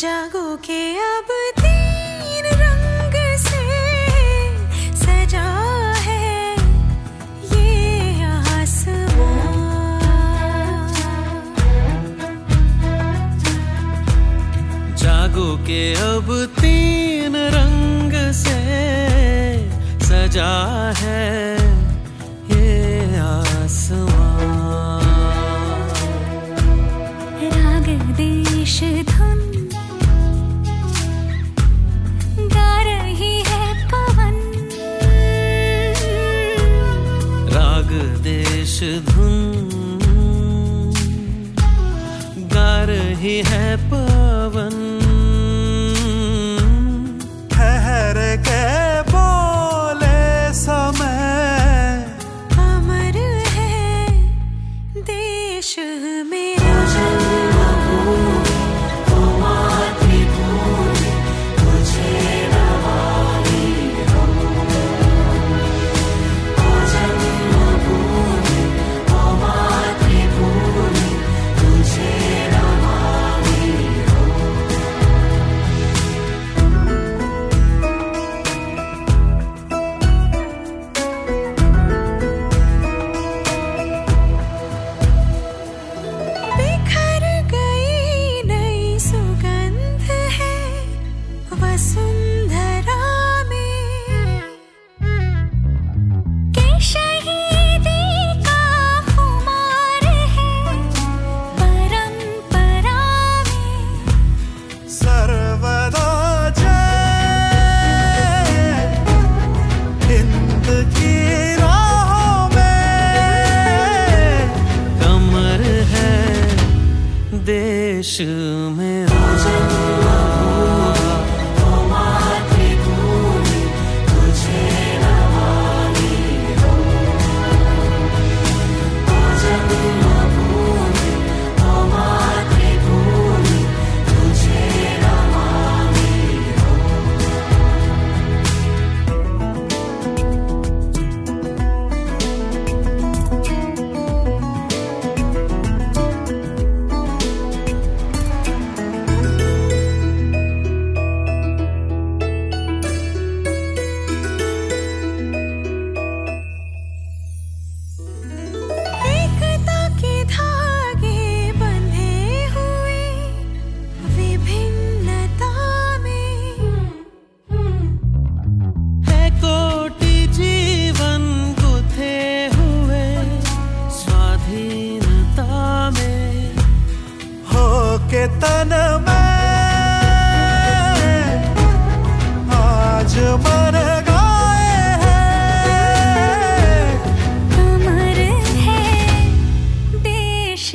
जागो के अब तीन रंग से सजा है ये आसमां जागो के अब तीन रंग से सजा है ये आसमां राग देश धुन। गा रही है देश मेरा एकता स्वाधीनता में हो के तन में आज मर गए हैं। अमर है देश